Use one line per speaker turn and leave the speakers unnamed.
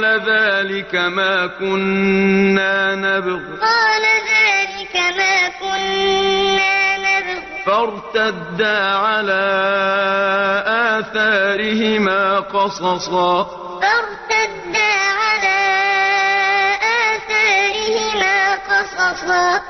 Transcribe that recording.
قال ذلك ما كنا نبغ.
قال ذلك ما كنا نبغ.
فارتدا على آثارهما قصصا.
فارتدا على آثارهما قصصا.